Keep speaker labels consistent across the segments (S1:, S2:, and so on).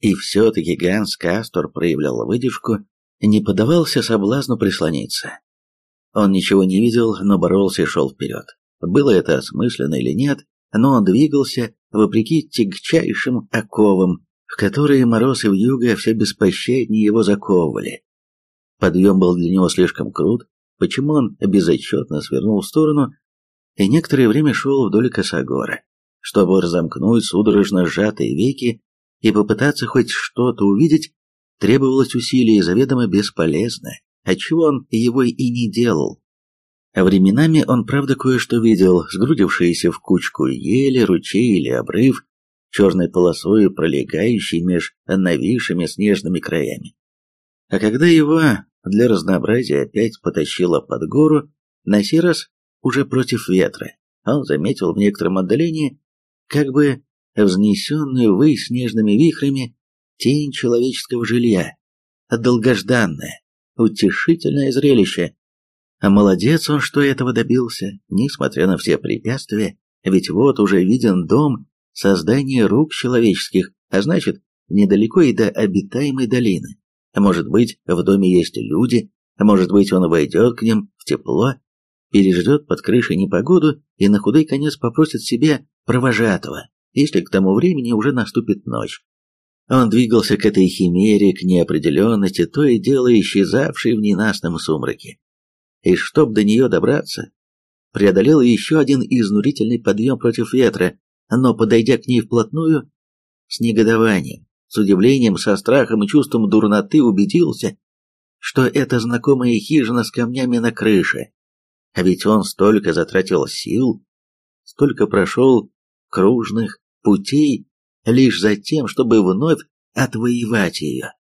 S1: И все-таки Ганс Кастор проявлял выдержку, не поддавался соблазну прислониться. Он ничего не видел, но боролся и шел вперед. Было это осмысленно или нет, но он двигался вопреки тягчайшим оковам, в которые мороз и вьюга все беспощаднее его заковывали. Подъем был для него слишком крут, почему он безотчетно свернул в сторону и некоторое время шел вдоль косогора, чтобы разомкнуть судорожно сжатые веки и попытаться хоть что-то увидеть, требовалось усилие заведомо бесполезное, отчего он его и не делал. А временами он, правда, кое-что видел, сгрудившиеся в кучку ели, ручей или обрыв, черной полосой пролегающий меж нависшими снежными краями. А когда его для разнообразия опять потащило под гору, на сей раз уже против ветра, он заметил в некотором отдалении, как бы взнесенную ввысь снежными вихрями, тень человеческого жилья, долгожданное, утешительное зрелище, а молодец он, что этого добился, несмотря на все препятствия, ведь вот уже виден дом, создание рук человеческих, а значит, недалеко и до обитаемой долины. Может быть, в доме есть люди, а может быть, он войдет к ним в тепло, переждет под крышей непогоду и на худой конец попросит себе провожатого, если к тому времени уже наступит ночь. Он двигался к этой химере, к неопределенности, то и дело исчезавшей в ненастном сумраке и чтоб до нее добраться, преодолел еще один изнурительный подъем против ветра, но, подойдя к ней вплотную, с негодованием, с удивлением, со страхом и чувством дурноты убедился, что это знакомая хижина с камнями на крыше. А ведь он столько затратил сил, столько прошел кружных путей лишь за тем, чтобы вновь отвоевать ее.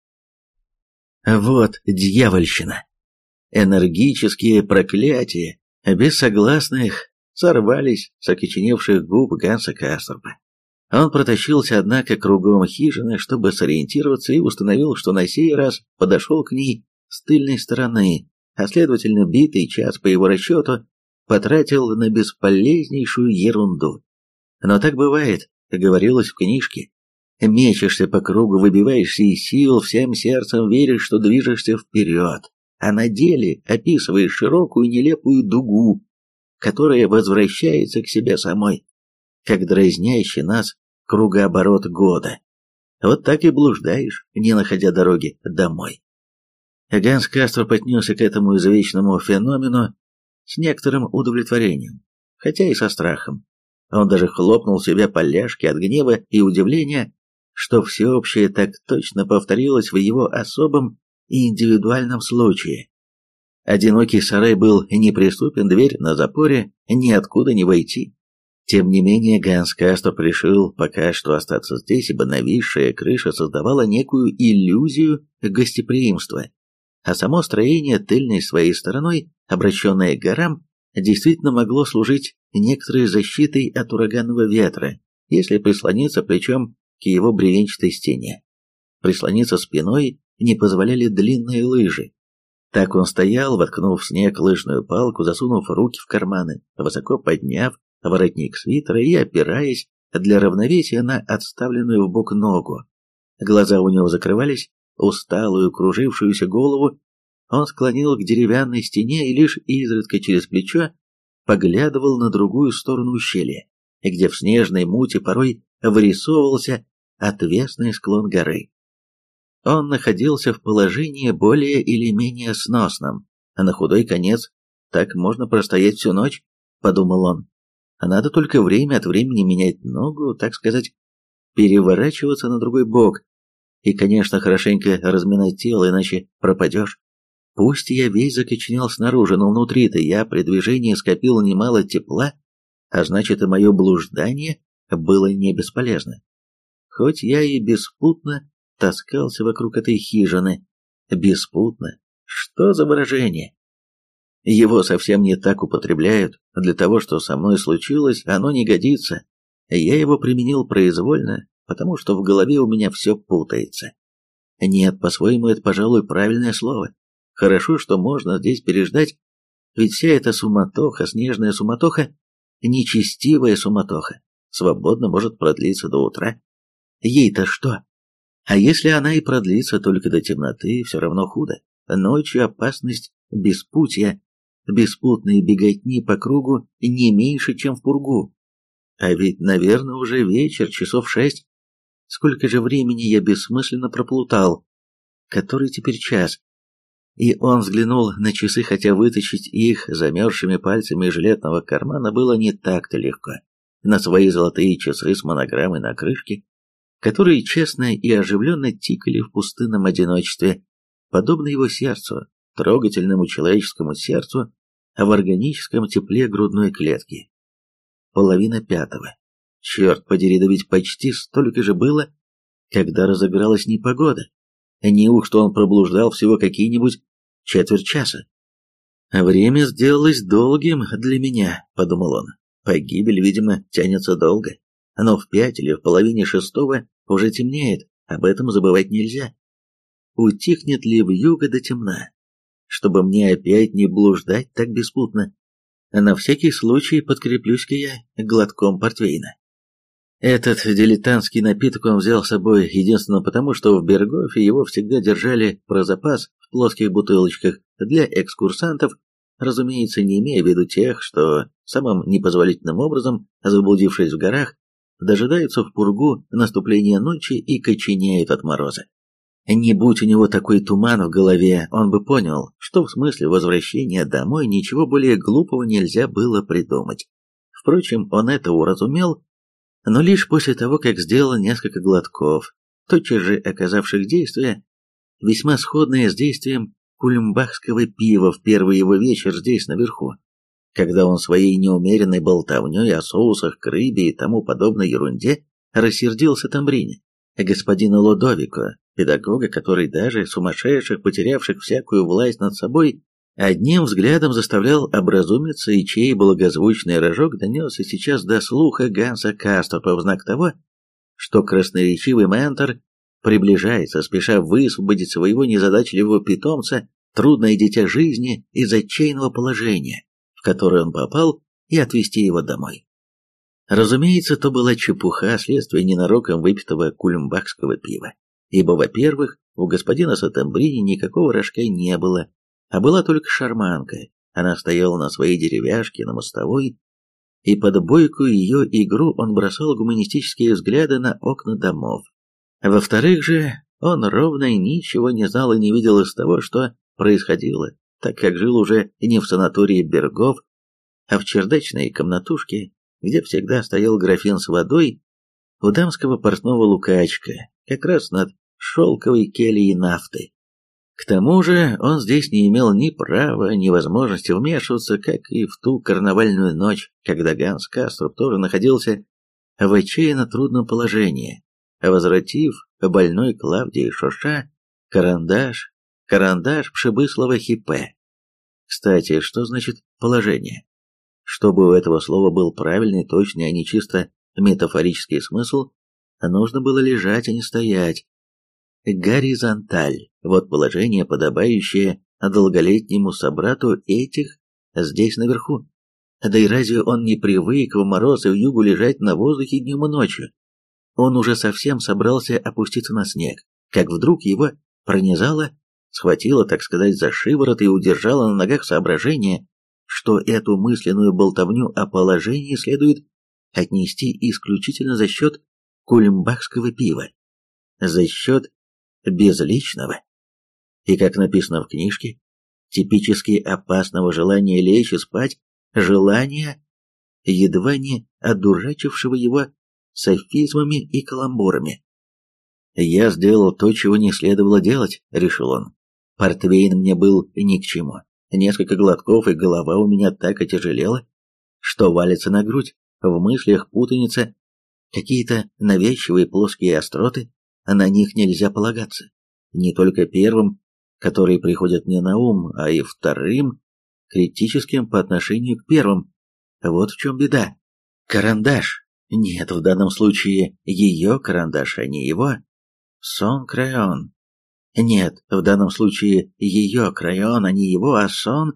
S1: Вот дьявольщина! Энергические проклятия, без согласных, сорвались с окоченевших губ Ганса Кастерпа. Он протащился, однако, кругом хижины, чтобы сориентироваться, и установил, что на сей раз подошел к ней с тыльной стороны, а следовательно, битый час, по его расчету, потратил на бесполезнейшую ерунду. Но так бывает, говорилось в книжке. Мечешься по кругу, выбиваешься из сил, всем сердцем веришь, что движешься вперед а на деле описываешь широкую нелепую дугу, которая возвращается к себе самой, как дразнящий нас кругооборот года. Вот так и блуждаешь, не находя дороги домой. Ганс Кастро поднесся к этому извечному феномену с некоторым удовлетворением, хотя и со страхом. Он даже хлопнул себя по ляжке от гнева и удивления, что всеобщее так точно повторилось в его особом и индивидуальном случае. Одинокий сарай был неприступен, дверь на запоре, ниоткуда не войти. Тем не менее, Ганс Кастов решил пока что остаться здесь, ибо нависшая крыша создавала некую иллюзию гостеприимства, а само строение тыльной своей стороной, обращенное к горам, действительно могло служить некоторой защитой от ураганного ветра, если прислониться плечом к его бревенчатой стене. Прислониться спиной не позволяли длинные лыжи. Так он стоял, воткнув в снег лыжную палку, засунув руки в карманы, высоко подняв воротник свитера и опираясь для равновесия на отставленную в бок ногу. Глаза у него закрывались, усталую, кружившуюся голову он склонил к деревянной стене и лишь изредка через плечо поглядывал на другую сторону ущелья, где в снежной муте порой вырисовывался отвесный склон горы. Он находился в положении более или менее сносном, а на худой конец так можно простоять всю ночь, подумал он. А надо только время от времени менять ногу, так сказать, переворачиваться на другой бок. И, конечно, хорошенько разминать тело, иначе пропадешь. Пусть я весь закоченел снаружи, но внутри-то я при движении скопил немало тепла, а значит и мое блуждание было не бесполезно. Хоть я и беспутно таскался вокруг этой хижины. Беспутно. Что за выражение? Его совсем не так употребляют. Для того, что со мной случилось, оно не годится. Я его применил произвольно, потому что в голове у меня все путается. Нет, по-своему, это, пожалуй, правильное слово. Хорошо, что можно здесь переждать, ведь вся эта суматоха, снежная суматоха, нечестивая суматоха, свободно может продлиться до утра. Ей-то что? А если она и продлится только до темноты, все равно худо. Ночью опасность беспутья, беспутные беготни по кругу не меньше, чем в пургу. А ведь, наверное, уже вечер, часов шесть. Сколько же времени я бессмысленно проплутал? Который теперь час? И он взглянул на часы, хотя вытащить их замерзшими пальцами из жилетного кармана было не так-то легко. На свои золотые часы с монограммой на крышке, которые честно и оживленно тикали в пустынном одиночестве, подобно его сердцу, трогательному человеческому сердцу, в органическом тепле грудной клетки. Половина пятого. Черт подери, да ведь почти столько же было, когда разыгралась непогода. Неужто он проблуждал всего какие-нибудь четверть часа? «Время сделалось долгим для меня», — подумал он. «Погибель, видимо, тянется долго. Но в пять или в половине шестого уже темнеет, об этом забывать нельзя. Утихнет ли в юго до темна, чтобы мне опять не блуждать так беспутно? На всякий случай подкреплюсь-ка я глотком портвейна. Этот дилетантский напиток он взял с собой единственно потому, что в Бергофе его всегда держали про запас плоских бутылочках для экскурсантов, разумеется, не имея в виду тех, что самым непозволительным образом, заблудившись в горах, дожидаются в пургу наступления ночи и коченеют от мороза. Не будь у него такой туман в голове, он бы понял, что в смысле возвращения домой ничего более глупого нельзя было придумать. Впрочем, он это уразумел но лишь после того, как сделал несколько глотков, тотчас же оказавших действие, весьма сходное с действием кульмбахского пива в первый его вечер здесь наверху, когда он своей неумеренной болтовней о соусах к рыбе и тому подобной ерунде рассердился Тамбрине, господина Лодовико, педагога, который даже сумасшедших, потерявших всякую власть над собой, Одним взглядом заставлял образумиться, и чей благозвучный рожок донесся сейчас до слуха Ганса Касторпа в знак того, что красноречивый ментор приближается, спеша высвободить своего незадачливого питомца, трудное дитя жизни из отчаянного положения, в которое он попал, и отвезти его домой. Разумеется, то была чепуха, следствие ненароком выпитого кулюмбахского пива, ибо, во-первых, у господина Сатамбрини никакого рожка не было, а была только шарманка. Она стояла на своей деревяшке на мостовой, и под бойкую ее игру он бросал гуманистические взгляды на окна домов. Во-вторых же, он ровно ничего не знал и не видел из того, что происходило, так как жил уже не в санатории Бергов, а в чердачной комнатушке, где всегда стоял графин с водой, у дамского портного Лукачка, как раз над шелковой кельей нафты. К тому же он здесь не имел ни права, ни возможности вмешиваться, как и в ту карнавальную ночь, когда Ганс Кастроп тоже находился в отчаянно трудном положении, возвратив больной Клавдии Шоша карандаш, карандаш Пшебыслова Хипе. Кстати, что значит «положение»? Чтобы у этого слова был правильный, точный, а не чисто метафорический смысл, нужно было лежать, а не стоять, горизонталь. Вот положение, подобающее долголетнему собрату этих здесь наверху. Да и разве он не привык в мороз и в югу лежать на воздухе днем и ночью? Он уже совсем собрался опуститься на снег, как вдруг его пронизало, схватило, так сказать, за шиворот и удержало на ногах соображение, что эту мысленную болтовню о положении следует отнести исключительно за счет кульмбахского пива, за счет безличного. И как написано в книжке, типически опасного желания лечь и спать, желания, едва не одурачившего его софизмами и каламбурами. «Я сделал то, чего не следовало делать», — решил он. «Портвейн мне был ни к чему. Несколько глотков, и голова у меня так отяжелела, что валится на грудь, в мыслях путаница, какие-то навязчивые плоские остроты, на них нельзя полагаться. Не только первым, которые приходят мне на ум, а и вторым, критическим по отношению к первым. Вот в чем беда. Карандаш. Нет, в данном случае ее карандаш, а не его. Сон крайон. Нет, в данном случае ее крайон, а не его, а сон,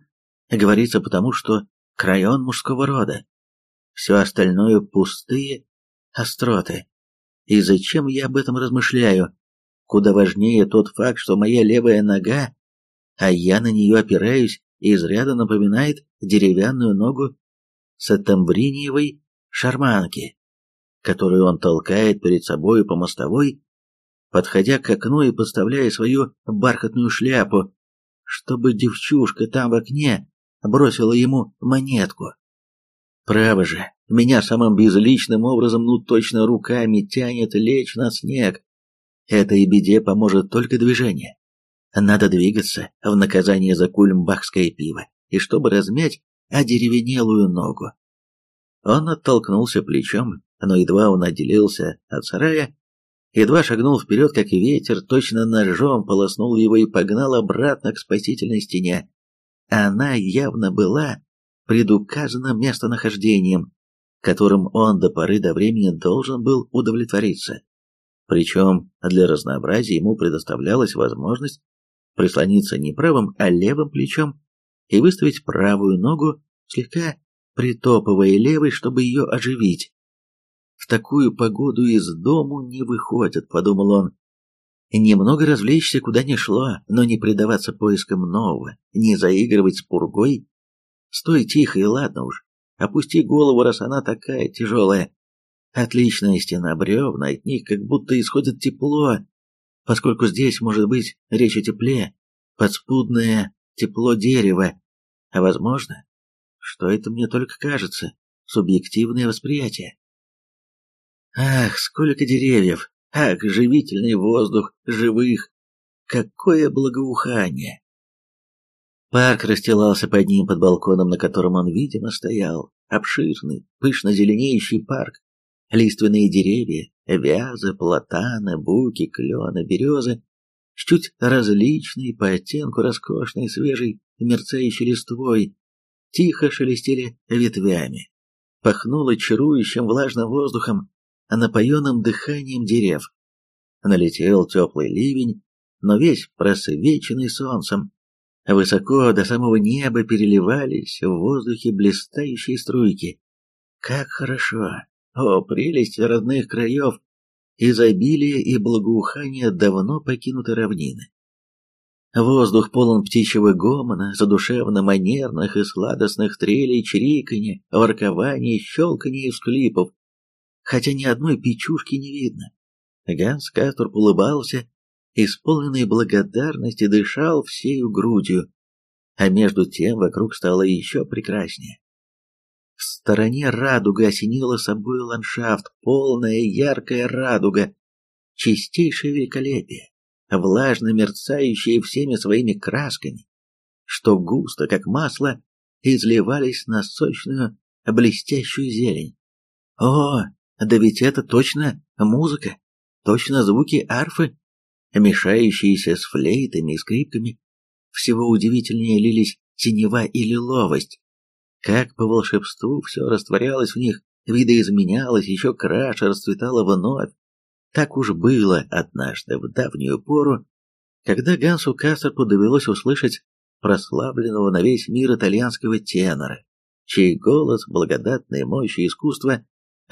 S1: говорится потому, что крайон мужского рода. Все остальное пустые остроты. И зачем я об этом размышляю? Куда важнее тот факт, что моя левая нога, а я на нее опираюсь, изрядно напоминает деревянную ногу сатамбриниевой шарманки, которую он толкает перед собой по мостовой, подходя к окну и подставляя свою бархатную шляпу, чтобы девчушка там в окне бросила ему монетку. Право же, меня самым безличным образом, ну точно руками тянет лечь на снег. Этой беде поможет только движение. Надо двигаться в наказание за кульмбахское пиво, и чтобы размять одеревенелую ногу. Он оттолкнулся плечом, но едва он отделился от сарая, едва шагнул вперед, как ветер, точно ножом полоснул его и погнал обратно к спасительной стене. Она явно была предуказанным местонахождением, которым он до поры до времени должен был удовлетвориться. Причем для разнообразия ему предоставлялась возможность прислониться не правым, а левым плечом и выставить правую ногу, слегка притопывая левой, чтобы ее оживить. «В такую погоду из дому не выходят», — подумал он. Немного развлечься куда ни шло, но не предаваться поискам нового, не заигрывать с пургой. Стой тихо и ладно уж, опусти голову, раз она такая тяжелая. Отличная стена бревна, от них как будто исходит тепло, поскольку здесь может быть речь о тепле, подспудное тепло дерева, а возможно, что это мне только кажется, субъективное восприятие. Ах, сколько деревьев, ах, живительный воздух живых, какое благоухание! Парк расстилался под ним под балконом, на котором он, видимо, стоял. Обширный, пышно зеленеющий парк. Лиственные деревья, вязы, платаны, буки, клены, березы, с чуть различной по оттенку роскошной, свежей, мерцающей листвой, тихо шелестели ветвями. Пахнуло чарующим влажным воздухом, напоенным дыханием дерев. Налетел теплый ливень, но весь просвеченный солнцем. Высоко до самого неба переливались в воздухе блистающие струйки. Как хорошо! О, прелесть родных краев! Изобилие и благоухание давно покинутой равнины. Воздух полон птичьего гомона, задушевно-манерных и сладостных трелей, чириканья, воркования, щелканья и всклипов, хотя ни одной печушки не видно. Ганс Кастурп улыбался, исполненный благодарности дышал всею грудью, а между тем вокруг стало еще прекраснее. В стороне радуга осенила собой ландшафт, полная яркая радуга, чистейшее великолепие, влажно мерцающие всеми своими красками, что густо, как масло, изливались на сочную, блестящую зелень. О, да ведь это точно музыка, точно звуки арфы, мешающиеся с флейтами и скрипками. Всего удивительнее лились тенева и лиловость, как по волшебству все растворялось в них, видоизменялось, еще краше расцветало вновь. Так уж было однажды в давнюю пору, когда Гансу Кастерпу довелось услышать прославленного на весь мир итальянского тенора, чей голос, благодатной мощи искусства,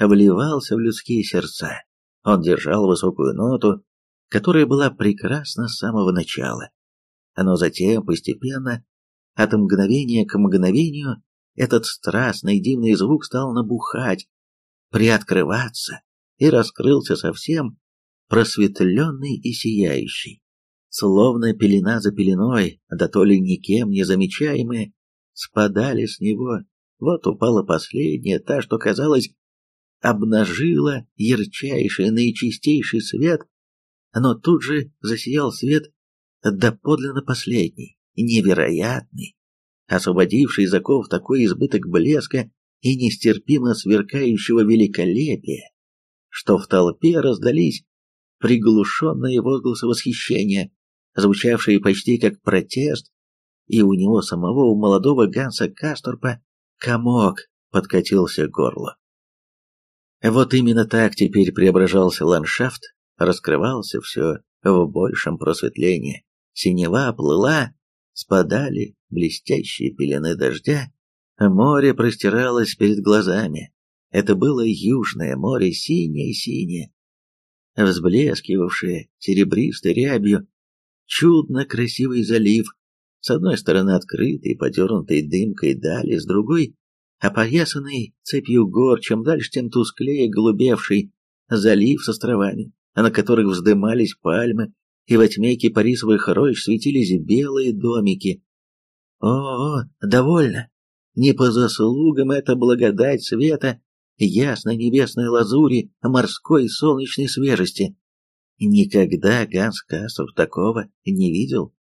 S1: вливался в людские сердца. Он держал высокую ноту, которая была прекрасна с самого начала. Но затем, постепенно, от мгновения к мгновению, этот страстный дивный звук стал набухать, приоткрываться и раскрылся совсем, просветленный и сияющий. Словно пелена за пеленой, да то ли никем не замечаемые, спадали с него. Вот упала последняя, та, что, казалось, обнажила ярчайший, наичистейший свет, но тут же засиял свет доподлинно последний, невероятный, освободивший из оков такой избыток блеска и нестерпимо сверкающего великолепия, что в толпе раздались приглушенные возгласы восхищения, звучавшие почти как протест, и у него самого, у молодого Ганса Касторпа, комок подкатился к горлу. Вот именно так теперь преображался ландшафт, раскрывался все в большем просветлении. Синева плыла, спадали блестящие пелены дождя, море простиралось перед глазами. Это было южное море, синее-синее. взблескивавшее серебристой рябью, чудно красивый залив, с одной стороны открытый, подернутый дымкой дали, с другой — опоясанный цепью гор, чем дальше, тем тусклее голубевший залив с островами, на которых вздымались пальмы, и во тьме кипарисовых рощ светились белые домики. О, довольно! Не по заслугам это благодать света, ясной небесной лазури, морской солнечной свежести. Никогда Ганс Кассов такого не видел.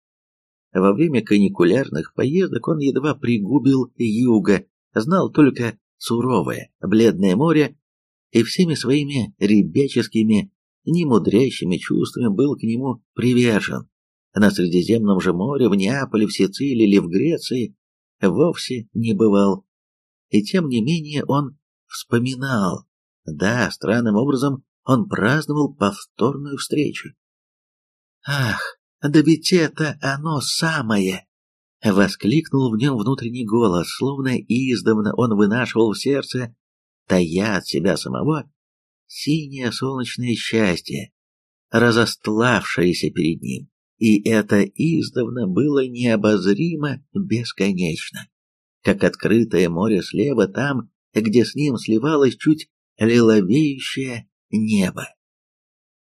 S1: Во время каникулярных поездок он едва пригубил юга, знал только суровое, бледное море и всеми своими ребяческими, немудрящими чувствами был к нему привержен. На Средиземном же море, в Неаполе, в Сицилии или в Греции вовсе не бывал. И тем не менее он вспоминал. Да, странным образом он праздновал повторную встречу. «Ах, да ведь это оно самое!» Воскликнул в нем внутренний голос, словно издавна он вынашивал в сердце, тая от себя самого, синее солнечное счастье, разостлавшееся перед ним. И это издавна было необозримо бесконечно, как открытое море слева там, где с ним сливалось чуть лиловеющее небо.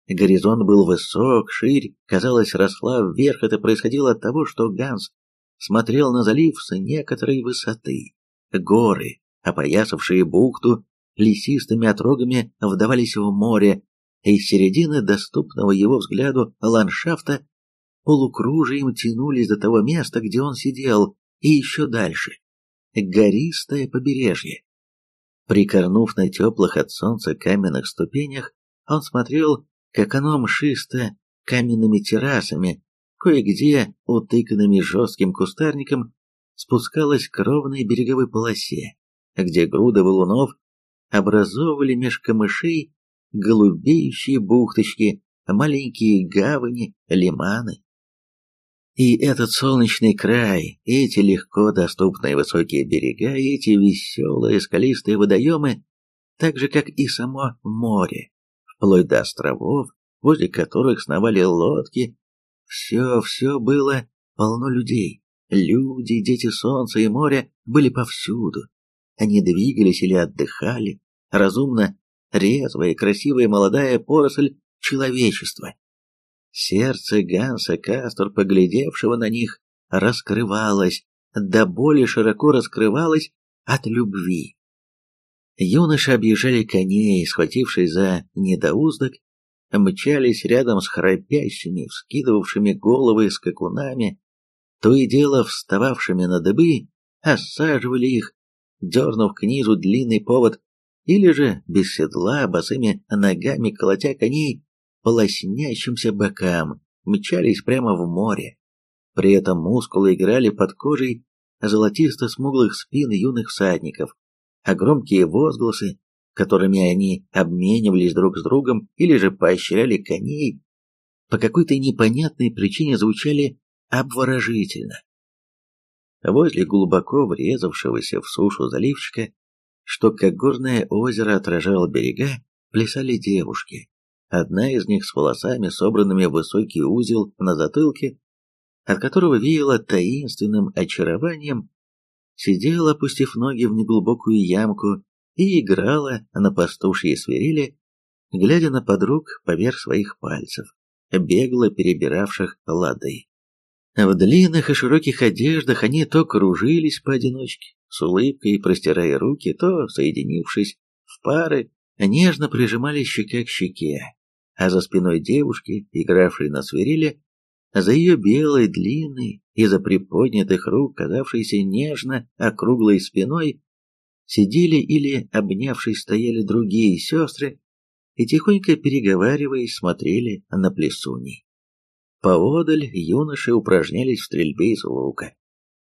S1: Горизонт был высок, ширь, казалось, росла вверх. Это происходило от того, что Ганс смотрел на залив с некоторой высоты. Горы, опоясавшие бухту, лесистыми отрогами вдавались в море, и из середины доступного его взгляду ландшафта полукружием тянулись до того места, где он сидел, и еще дальше. Гористое побережье. Прикорнув на теплых от солнца каменных ступенях, он смотрел, как оно мшисто каменными террасами, кое-где, утыканными жестким кустарником, спускалось к ровной береговой полосе, где груды валунов образовывали меж камышей голубеющие бухточки, маленькие гавани, лиманы. И этот солнечный край, эти легко доступные высокие берега, эти веселые скалистые водоемы, так же, как и само море, вплоть до островов, возле которых сновали лодки, все, все было полно людей. Люди, дети солнца и моря были повсюду. Они двигались или отдыхали, разумно, резвая, красивая молодая поросль человечества. Сердце Ганса Кастор, поглядевшего на них, раскрывалось, да более широко раскрывалось от любви. Юноши объезжали коней, схватившись за недоуздок, мчались рядом с храпящими, вскидывавшими головы скакунами, то и дело встававшими на дыбы, осаживали их, дернув к низу длинный повод, или же без седла, босыми ногами колотя коней, по лоснящимся бокам, мчались прямо в море. При этом мускулы играли под кожей золотисто-смуглых спин юных всадников, а громкие возгласы, которыми они обменивались друг с другом или же поощряли коней, по какой-то непонятной причине звучали обворожительно. Возле глубоко врезавшегося в сушу заливчика, что как горное озеро отражало берега, плясали девушки, Одна из них с волосами, собранными в высокий узел на затылке, от которого веяло таинственным очарованием, сидела, опустив ноги в неглубокую ямку, и играла на пастушьей свирели, глядя на подруг поверх своих пальцев, бегло перебиравших лады. В длинных и широких одеждах они то кружились поодиночке, с улыбкой простирая руки, то, соединившись в пары, нежно прижимали щека к щеке, а за спиной девушки, игравшей на свирели, за ее белой, длинной, из-за приподнятых рук, казавшейся нежно округлой спиной, сидели или, обнявшись, стояли другие сестры и, тихонько переговариваясь, смотрели на плесуней. Поодаль юноши упражнялись в стрельбе из лука.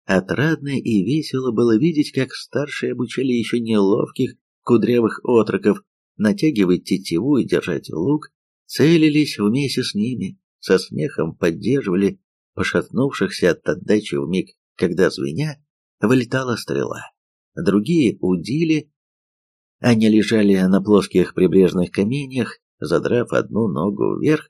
S1: Отрадно и весело было видеть, как старшие обучали еще неловких кудрявых отроков натягивать тетиву и держать лук, целились вместе с ними, со смехом поддерживали пошатнувшихся от отдачи в миг, когда звеня вылетала стрела. Другие удили, они лежали на плоских прибрежных каменьях, задрав одну ногу вверх,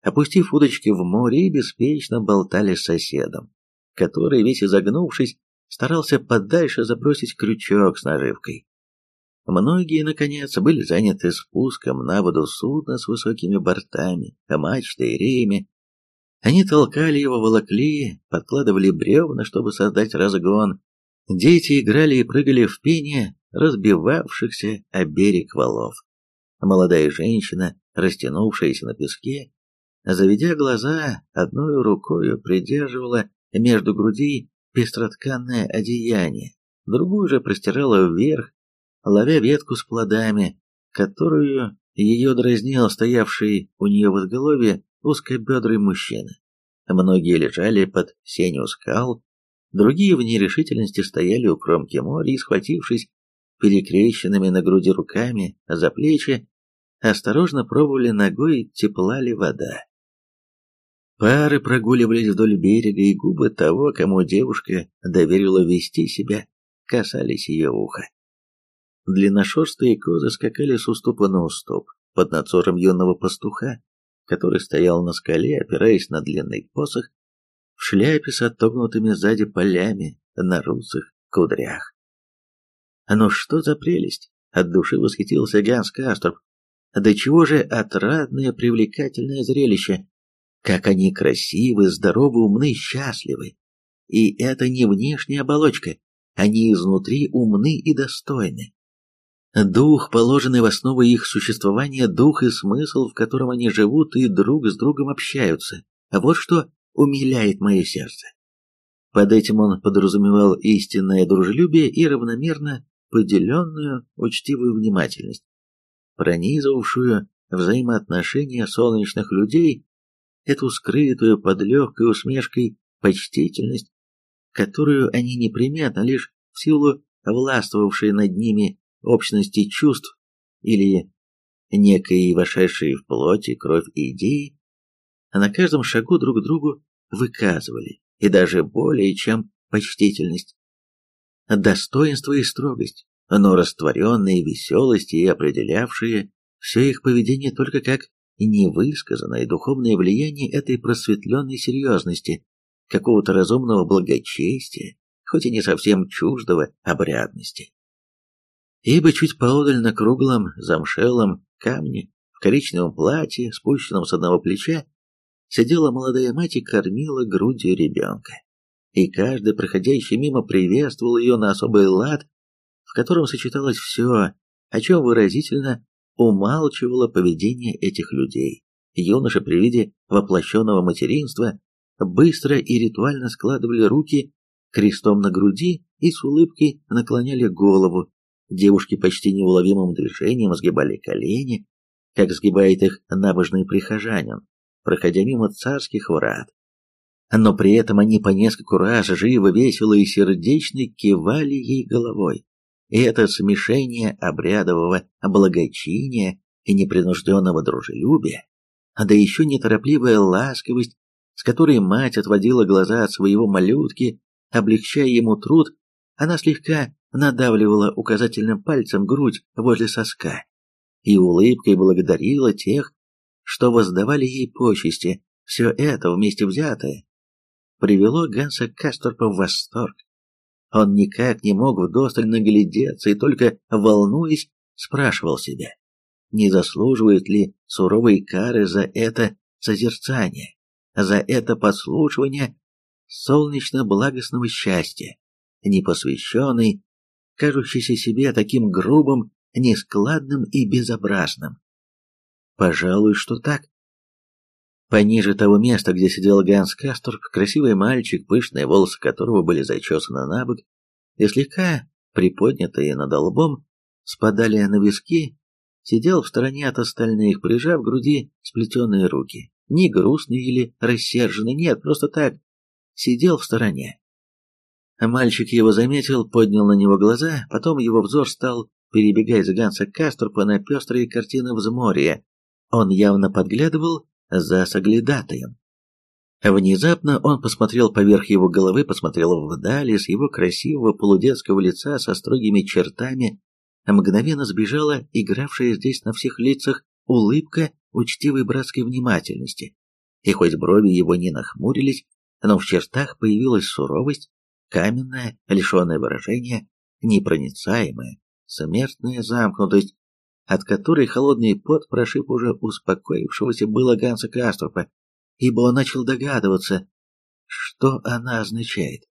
S1: опустив удочки в море и беспечно болтали с соседом, который, весь изогнувшись, старался подальше забросить крючок с наживкой. Многие, наконец, были заняты спуском на воду судна с высокими бортами, мачтой и реями. Они толкали его, волокли, подкладывали бревна, чтобы создать разгон. Дети играли и прыгали в пене разбивавшихся о берег валов. Молодая женщина, растянувшаяся на песке, заведя глаза, одной рукой придерживала между грудей пестротканное одеяние, другую же простирала вверх, ловя ветку с плодами, которую ее дразнил стоявший у нее в изголовье узкобедрый мужчина. Многие лежали под сенью скал, другие в нерешительности стояли у кромки моря и, схватившись перекрещенными на груди руками за плечи, осторожно пробовали ногой, тепла ли вода. Пары прогуливались вдоль берега, и губы того, кому девушка доверила вести себя, касались ее уха. Длинношерстые козы скакали с уступа на уступ, под надзором юного пастуха, который стоял на скале, опираясь на длинный посох, в шляпе с отогнутыми сзади полями на русых кудрях. Но что за прелесть! От души восхитился Ганс Касторп. Да чего же отрадное, привлекательное зрелище! Как они красивы, здоровы, умны, счастливы! И это не внешняя оболочка, они изнутри умны и достойны. Дух, положенный в основу их существования, дух и смысл, в котором они живут и друг с другом общаются. Вот что умиляет мое сердце. Под этим он подразумевал истинное дружелюбие и равномерно поделенную учтивую внимательность, пронизывавшую взаимоотношения солнечных людей, эту скрытую под легкой усмешкой почтительность, которую они непременно лишь в силу властвовавшей над ними общности чувств или некой вошедшей в плоти кровь идеи, на каждом шагу друг другу выказывали, и даже более чем почтительность достоинство и строгость, но растворенные веселости и определявшие все их поведение только как невысказанное духовное влияние этой просветленной серьезности, какого-то разумного благочестия, хоть и не совсем чуждого обрядности. Ибо чуть поодаль на круглом замшелом камне, в коричневом платье, спущенном с одного плеча, сидела молодая мать и кормила грудью ребенка и каждый проходящий мимо приветствовал ее на особый лад, в котором сочеталось все, о чем выразительно умалчивало поведение этих людей. Юноши при виде воплощенного материнства быстро и ритуально складывали руки крестом на груди и с улыбкой наклоняли голову. Девушки почти неуловимым движением сгибали колени, как сгибает их набожный прихожанин, проходя мимо царских врат но при этом они по нескольку раз живо, весело и сердечно кивали ей головой. И это смешение обрядового благочиния и непринужденного дружелюбия, да еще неторопливая ласковость, с которой мать отводила глаза от своего малютки, облегчая ему труд, она слегка надавливала указательным пальцем грудь возле соска и улыбкой благодарила тех, что воздавали ей почести, все это вместе взятое привело Ганса Касторпа в восторг. Он никак не мог вдосталь наглядеться и только, волнуясь, спрашивал себя, не заслуживает ли суровой кары за это созерцание, за это подслушивание солнечно-благостного счастья, непосвященный, кажущийся себе таким грубым, нескладным и безобразным. Пожалуй, что так. Пониже того места, где сидел Ганс Касторп, красивый мальчик, пышные волосы которого были зачесаны на бок и слегка приподнятые над лбом, спадали на виски, сидел в стороне от остальных, прижав к груди сплетенные руки. Не грустный или рассерженный, нет, просто так. Сидел в стороне. Мальчик его заметил, поднял на него глаза, потом его взор стал перебегать с Ганса Касторпа на пестрые картины взморья. Он явно подглядывал за соглядатаем. Внезапно он посмотрел поверх его головы, посмотрел вдали, с его красивого полудетского лица со строгими чертами мгновенно сбежала игравшая здесь на всех лицах улыбка учтивой братской внимательности, и хоть брови его не нахмурились, но в чертах появилась суровость, каменная, лишенная выражения, непроницаемая, смертная замкнутость, от которой холодный пот прошиб уже успокоившегося было Ганса Кастрофа, ибо он начал догадываться, что она означает.